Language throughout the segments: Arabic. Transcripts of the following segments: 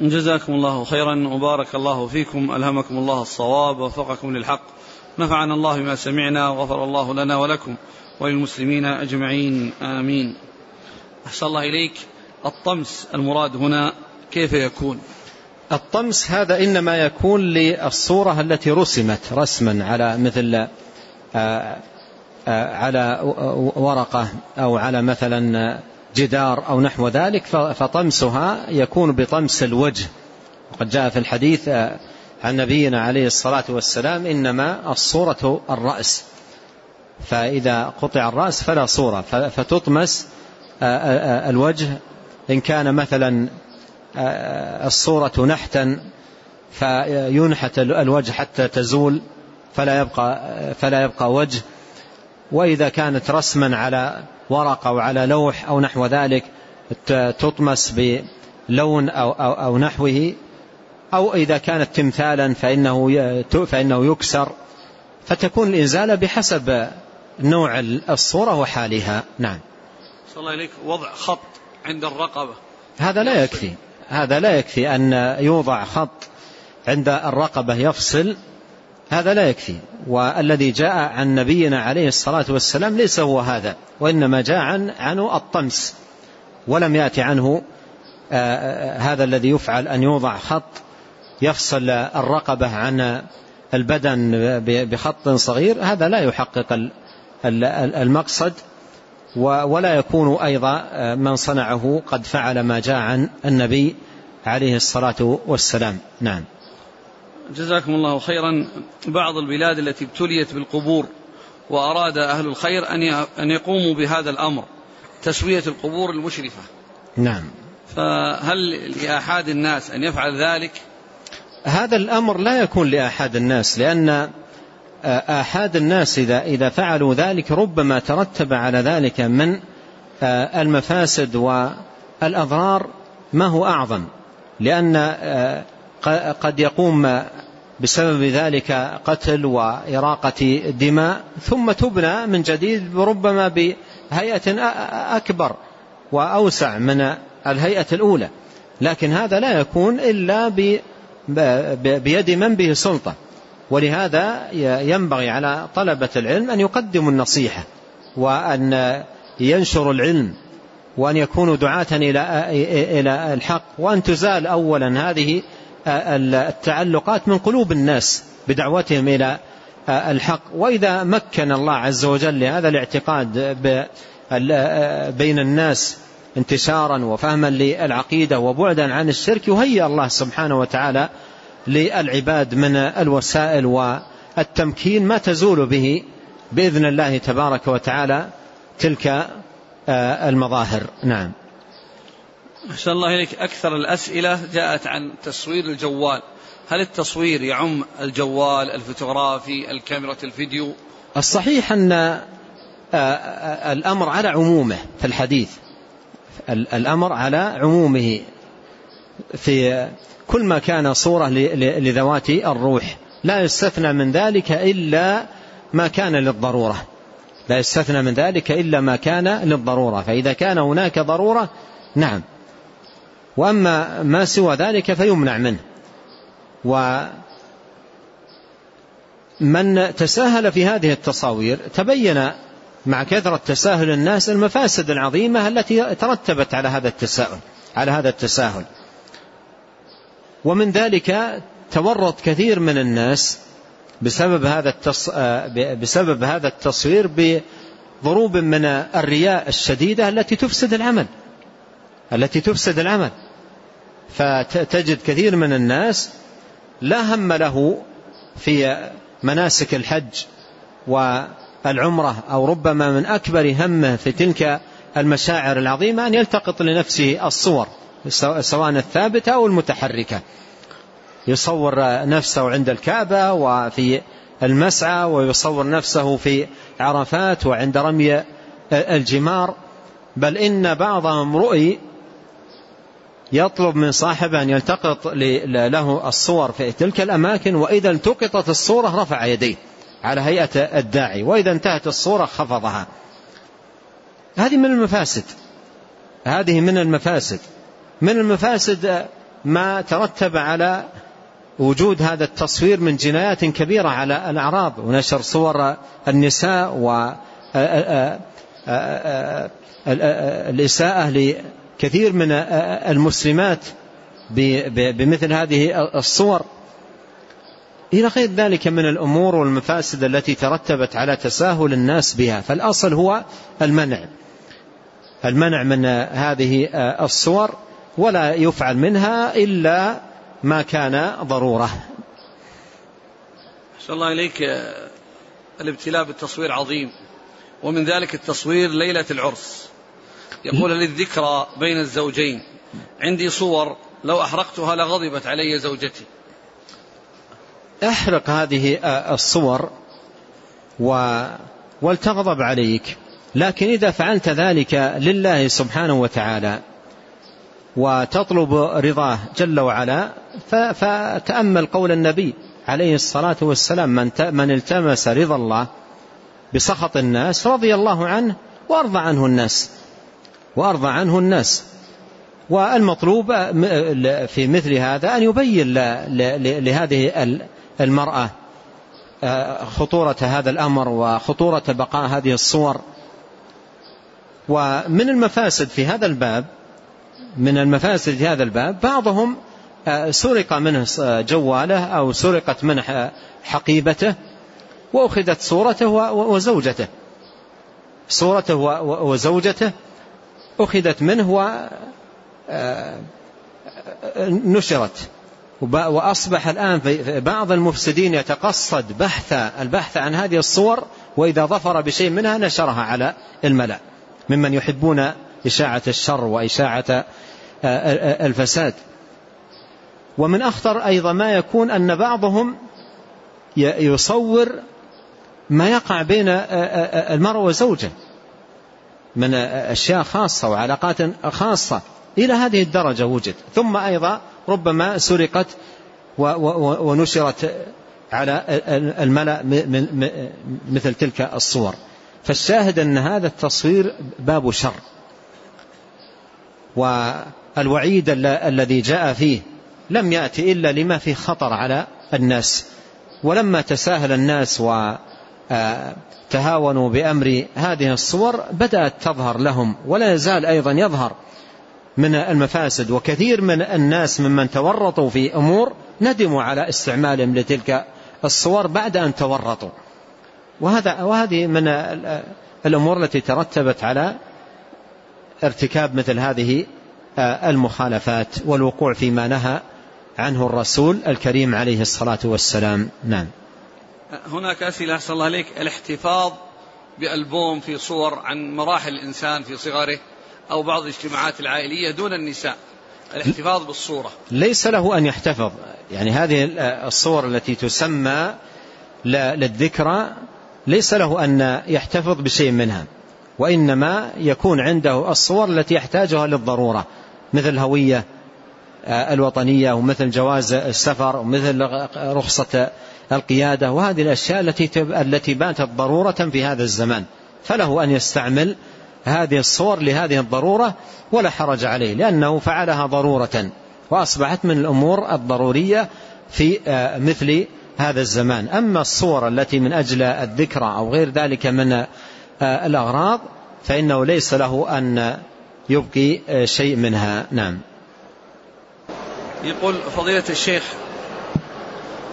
جزاكم الله خيرا وبارك الله فيكم ألهمكم الله الصواب ووفقكم للحق. نفعنا الله بما سمعنا وغفر الله لنا ولكم وللمسلمين أجمعين آمين. أحسن الله إليك. الطمس المراد هنا كيف يكون؟ الطمس هذا إنما يكون للصورة التي رسمت رسما على مثل آه، آه، على ورقة أو على مثلا جدار أو نحو ذلك فطمسها يكون بطمس الوجه. وقد جاء في الحديث آه، عن نبينا عليه الصلاة والسلام إنما الصورة الرأس. فإذا قطع الرأس فلا صورة. فتطمس الوجه. إن كان مثلا الصورة نحتا فينحت الوجه حتى تزول فلا يبقى, فلا يبقى وجه. وإذا كانت رسما على ورقة أو على لوح أو نحو ذلك تطمس بلون أو, أو, أو نحوه أو إذا كانت تمثالا فإنه, فإنه يكسر. فتكون الإزالة بحسب نوع الصورة وحالها. نعم. صلى الله عليك. وضع خط عند الرقبة. هذا لا يكفي. هذا لا يكفي أن يوضع خط عند الرقبة يفصل. هذا لا يكفي. والذي جاء عن نبينا عليه الصلاة والسلام ليس هو هذا وإنما جاء عن عنه الطمس ولم يأتي عنه آه، آه، هذا الذي يفعل أن يوضع خط يفصل الرقبة عن البدن بخط صغير هذا لا يحقق المقصد ولا يكون أيضا آه، من صنعه قد فعل ما جاء عن النبي عليه الصلاة والسلام. نعم. جزاكم الله خيرا. بعض البلاد التي ابتليت بالقبور وأراد أهل الخير أن يقوموا بهذا الأمر تسوية القبور المشرفة. نعم. فهل لأحد الناس أن يفعل ذلك؟ هذا الأمر لا يكون لأحد الناس لأن آحاد الناس إذا, إذا فعلوا ذلك ربما ترتب على ذلك من آه، المفاسد والأضرار ما هو أعظم. لأن آه، قد يقوم بسبب ذلك قتل وإراقة دماء ثم تبنى من جديد ربما بهيئة أكبر وأوسع من الهيئة الأولى. لكن هذا لا يكون إلا بيد من به سلطة. ولهذا ينبغي على طلبة العلم أن يقدموا النصيحة وأن ينشروا العلم وأن يكونوا دعاة إلى الحق وأن تزال أولا هذه التعلقات من قلوب الناس بدعوتهم إلى الحق. وإذا مكن الله عز وجل لهذا الاعتقاد بين الناس انتشارا وفهما للعقيدة وبعدا عن الشرك يهيئ الله سبحانه وتعالى للعباد من الوسائل والتمكين ما تزول به بإذن الله تبارك وتعالى تلك آه، المظاهر. نعم. أحسن الله إليك. أكثر الأسئلة جاءت عن تصوير الجوال. هل التصوير يعم الجوال الفوتوغرافي الكاميرا الفيديو؟ الصحيح أن آه، آه، الأمر على عمومه في الحديث. الأمر على عمومه. في كل ما كان صورة لذوات الروح. لا يستثنى من ذلك إلا ما كان للضرورة. لا يستثنى من ذلك إلا ما كان للضرورة. فإذا كان هناك ضرورة نعم. وأما ما سوى ذلك فيمنع منه. ومن تساهل في هذه التصاوير تبين مع كثرة تساهل الناس المفاسد العظيمة التي ترتبت على هذا التساهل على هذا التساهل. ومن ذلك تورط كثير من الناس بسبب هذا التص... بسبب هذا التصوير بضروب من الرياء الشديدة التي تفسد العمل. التي تفسد العمل. فتجد كثير من الناس لا هم له في مناسك الحج والعمرة أو ربما من أكبر همه في تلك المشاعر العظيمة أن يلتقط لنفسه الصور سواء الثابتة أو المتحركة. يصور نفسه عند الكعبة وفي المسعى ويصور نفسه في عرفات وعند رمي الجمار. بل إن بعضهم رؤي يطلب من صاحبه أن يلتقط له الصور في تلك الأماكن وإذا التقطت الصورة رفع يديه على هيئة الداعي وإذا انتهت الصورة خفضها هذه من المفاسد هذه من المفاسد من المفاسد ما ترتب على وجود هذا التصوير من جنايات كبيرة على الأعراض ونشر صور النساء والإساءة لكثير من المسلمات بمثل هذه الصور. إلى غير ذلك من الأمور والمفاسد التي ترتبت على تساهل الناس بها. فالأصل هو المنع. المنع من هذه الصور ولا يفعل منها إلا ما كان ضرورة. أحسن الله إليك الابتلاء بالتصوير عظيم. ومن ذلك التصوير ليلة العرس. يقول للذكرى بين الزوجين. عندي صور لو أحرقتها لغضبت علي زوجتي. أحرق هذه الصور و... ولتغضب عليك. لكن إذا فعلت ذلك لله سبحانه وتعالى وتطلب رضاه جل وعلا فتأمل قول النبي عليه الصلاة والسلام من, من التمس رضا الله بسخط الناس رضي الله عنه وأرضى عنه الناس. وأرضى عنه الناس. والمطلوب في مثل هذا أن يبين لهذه المرأة خطورة هذا الأمر وخطورة بقاء هذه الصور. ومن المفاسد في هذا الباب من المفاسد في هذا الباب بعضهم آه، سرق منه جواله أو سرقت منه حقيبته وأخذت صورته وزوجته. صورته وزوجته أخذت منه ونشرت آه، وأصبح الآن بعض المفسدين يتقصد بحث البحث عن هذه الصور وإذا ظفر بشيء منها نشرها على الملأ. ممن يحبون إشاعة الشر وإشاعة الفساد. ومن أخطر أيضا ما يكون أن بعضهم يصور ما يقع بين المرء وزوجه. من أشياء خاصة وعلاقات خاصة. إلى هذه الدرجة وجد. ثم أيضا ربما سرقت ونشرت على الملأ مثل تلك الصور. فالشاهد أن هذا التصوير باب شر. والوعيد الذي جاء فيه لم يأتي إلا لما فيه خطر على الناس. ولما تساهل الناس وتهاونوا بأمر هذه الصور بدأت تظهر لهم ولا يزال أيضا يظهر من المفاسد وكثير من الناس ممن تورطوا في أمور ندموا على استعمالهم لتلك الصور بعد أن تورطوا. وهذا وهذه من الأمور التي ترتبت على ارتكاب مثل هذه آه، المخالفات والوقوع فيما نهى عنه الرسول الكريم عليه الصلاة والسلام. نعم. هناك أسئلة أحسن الله عليك. الاحتفاظ بألبوم في صور عن مراحل الإنسان في صغره أو بعض الاجتماعات العائلية دون النساء. الاحتفاظ بالصورة. ليس له أن يحتفظ. يعني هذه الصور التي تسمى للذكرى ليس له أن يحتفظ بشيء منها وإنما يكون عنده الصور التي يحتاجها للضرورة مثل هوية آه، الوطنية ومثل جواز السفر ومثل رخصة القيادة وهذه الأشياء التي التي باتت ضرورة في هذا الزمان. فله أن يستعمل هذه الصور لهذه الضرورة ولا حرج عليه لأنه فعلها ضرورة وأصبحت من الأمور الضرورية في آه، مثل هذا الزمان. أما الصور التي من أجل الذكرى أو غير ذلك من آه، الأغراض فإنه ليس له أن يبقي آه، شيء منها. نعم. يقول فضيلة الشيخ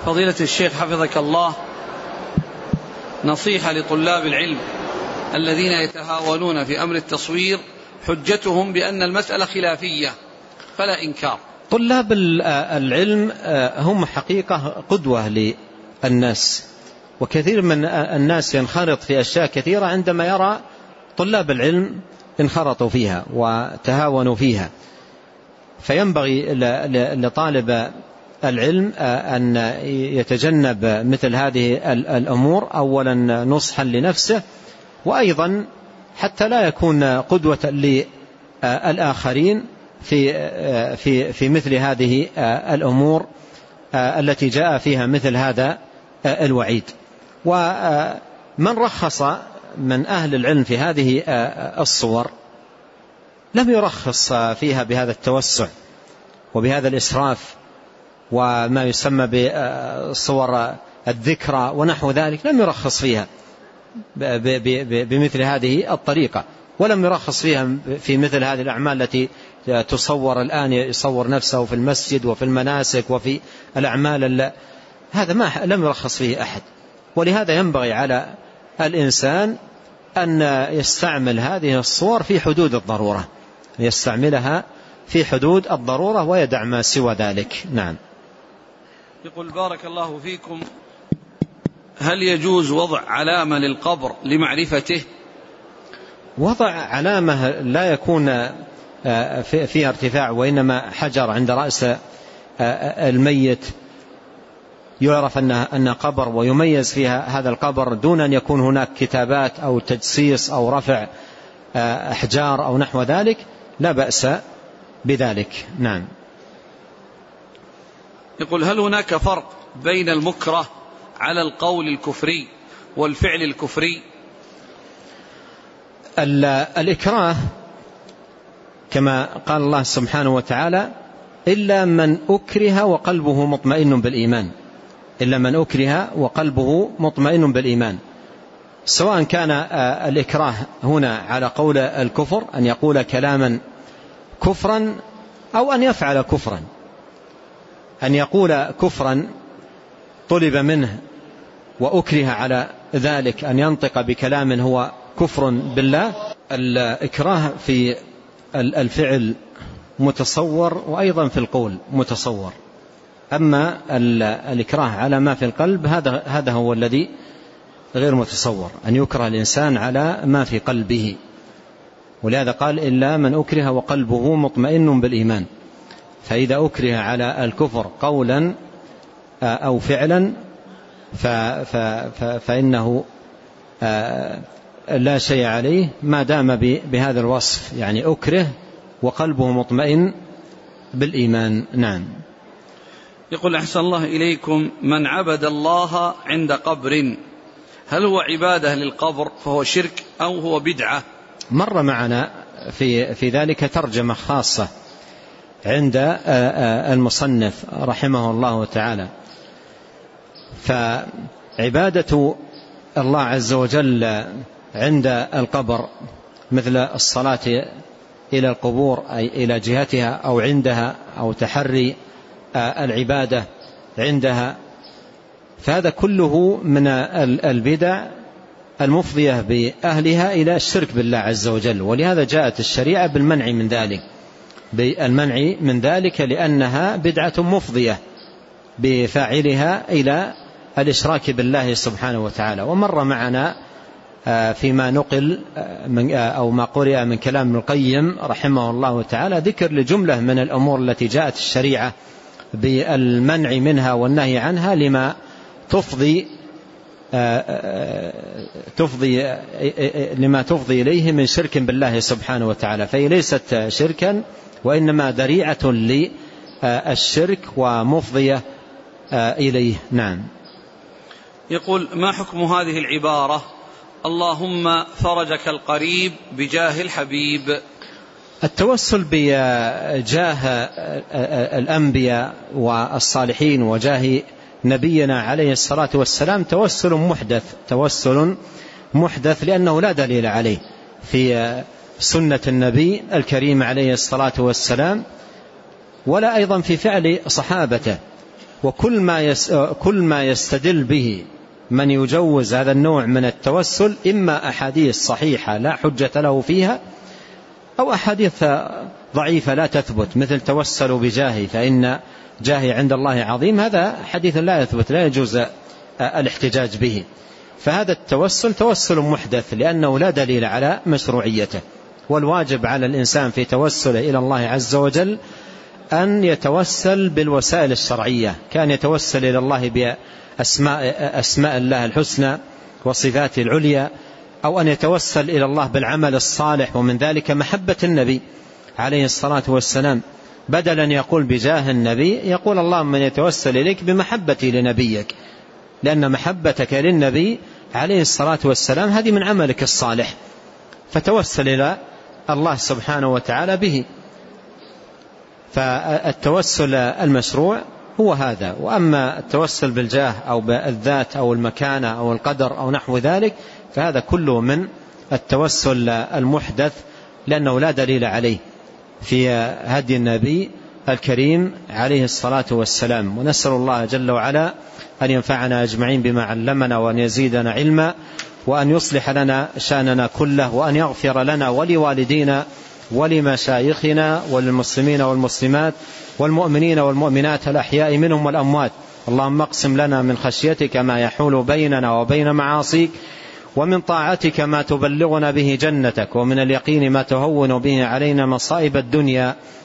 فضيلة الشيخ حفظك الله نصيحة لطلاب العلم الذين يتهاونون في أمر التصوير حجتهم بأن المسألة خلافية فلا إنكار. طلاب العلم آه، هم حقيقة قدوة للناس وكثير من الناس ينخرط في أشياء كثيرة عندما يرى طلاب العلم انخرطوا فيها وتهاونوا فيها. فينبغي لطالب العلم آه، أن يتجنب مثل هذه الأمور أولا نصحا لنفسه وأيضا حتى لا يكون قدوة للآخرين في في في مثل هذه الأمور التي جاء فيها مثل هذا الوعيد. ومن رخص من أهل العلم في هذه الصور لم يرخص فيها بهذا التوسع وبهذا الإسراف. وما يسمى بصور الذكرى ونحو ذلك لم يرخص فيها بمثل هذه الطريقة ولم يرخص فيها في مثل هذه الأعمال التي تصور الآن يصور نفسه في المسجد وفي المناسك وفي الأعمال هذا ما لم يرخص فيه أحد. ولهذا ينبغي على الإنسان أن يستعمل هذه الصور في حدود الضرورة يستعملها في حدود الضرورة ويدع ما سوى ذلك. نعم. يقول بارك الله فيكم. هل يجوز وضع علامة للقبر لمعرفته؟ وضع علامة لا يكون آه، فيها ارتفاع وإنما حجر عند رأس آه، الميت. يعرف أن قبر ويميز فيها هذا القبر دون أن يكون هناك كتابات أو تجصيص أو رفع آه، أحجار أو نحو ذلك. لا بأس بذلك. نعم. يقول هل هناك فرق بين المكره على القول الكفري والفعل الكفري؟ الإكراه كما قال الله سبحانه وتعالى إلا من أكره وقلبه مطمئن بالإيمان. إلا من أكره وقلبه مطمئن بالإيمان. سواء كان آه، الإكراه هنا على قول الكفر أن يقول كلاما كفرا أو أن يفعل كفرا. أن يقول كفرا طلب منه وأكره على ذلك أن ينطق بكلام هو كفر بالله. الإكراه في الفعل متصور وأيضا في القول متصور. أما الإكراه على ما في القلب هذا هذا هو الذي غير متصور أن يكره الإنسان على ما في قلبه. ولهذا قال إلا من أكره وقلبه مطمئن بالإيمان. فإذا أكره على الكفر قولا أو فعلا فإنه لا شيء عليه ما دام بهذا الوصف يعني أكره وقلبه مطمئن بالإيمان. نعم. يقول أحسن الله إليكم من عبد الله عند قبر. هل هو عبادة للقبر فهو شرك أو هو بدعة؟ مر معنا في, في ذلك ترجمة خاصة. عند المصنف رحمه الله تعالى. فعبادة الله عز وجل عند القبر مثل الصلاة إلى القبور أي إلى جهتها أو عندها أو تحري العبادة عندها. فهذا كله من البدع المفضية بأهلها إلى الشرك بالله عز وجل. ولهذا جاءت الشريعة بالمنع من ذلك. بالمنع من ذلك لأنها بدعة مفضية بفاعلها إلى الإشراك بالله سبحانه وتعالى. ومر معنا آه، فيما نقل آه، من آه، أو ما قرئ من كلام ابن القيم رحمه الله تعالى ذكر لجملة من الأمور التي جاءت الشريعة بالمنع منها والنهي عنها لما تفضي تفضي لما تفضي إليه من شرك بالله سبحانه وتعالى. فهي ليست شركا وإنما ذريعة للشرك ومفضية إليه. نعم. يقول ما حكم هذه العبارة؟ اللهم فرجك القريب بجاه الحبيب. التوسل بجاه الأنبياء والصالحين وجاه نبينا عليه الصلاة والسلام توسل محدث توسل محدث لأنه لا دليل عليه في سنة النبي الكريم عليه الصلاة والسلام ولا أيضا في فعل صحابته. وكل ما كل ما يستدل به من يجوز هذا النوع من التوسل إما أحاديث صحيحة لا حجة له فيها أو أحاديث ضعيفة لا تثبت مثل توسلوا بجاهي فإن جاهي عند الله عظيم هذا حديث لا يثبت لا يجوز الاحتجاج به. فهذا التوسل توسل محدث لأنه لا دليل على مشروعيته. والواجب على الإنسان في توسله إلى الله عز وجل أن يتوسل بالوسائل الشرعية كان يتوسل إلى الله بأسماء أسماء الله الحسنى وصفاته العليا أو أن يتوسل إلى الله بالعمل الصالح ومن ذلك محبة النبي عليه الصلاة والسلام. بدلا يقول بجاه النبي يقول اللهم من يتوسل إليك بمحبتي لنبيك لأن محبتك للنبي عليه الصلاة والسلام هذه من عملك الصالح. فتوسل إلى الله سبحانه وتعالى به. فالتوسل المشروع هو هذا. وأما التوسل بالجاه أو بالذات أو المكانة أو القدر أو نحو ذلك فهذا كله من التوسل المحدث لأنه لا دليل عليه في هدي النبي الكريم عليه الصلاة والسلام. ونسأل الله جل وعلا أن ينفعنا أجمعين بما علمنا وأن يزيدنا علما. وأن يصلح لنا شأننا كله وأن يغفر لنا ولوالدينا ولمشايخنا وللمسلمين والمسلمات والمؤمنين والمؤمنات الأحياء منهم والأموات. اللهم اقسم لنا من خشيتك ما يحول بيننا وبين معاصيك ومن طاعتك ما تبلغنا به جنتك ومن اليقين ما تهون به علينا مصائب الدنيا.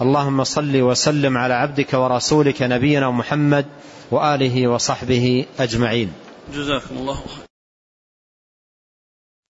اللهم صل وسلم على عبدك ورسولك نبينا محمد وآله وصحبه أجمعين. جزاكم الله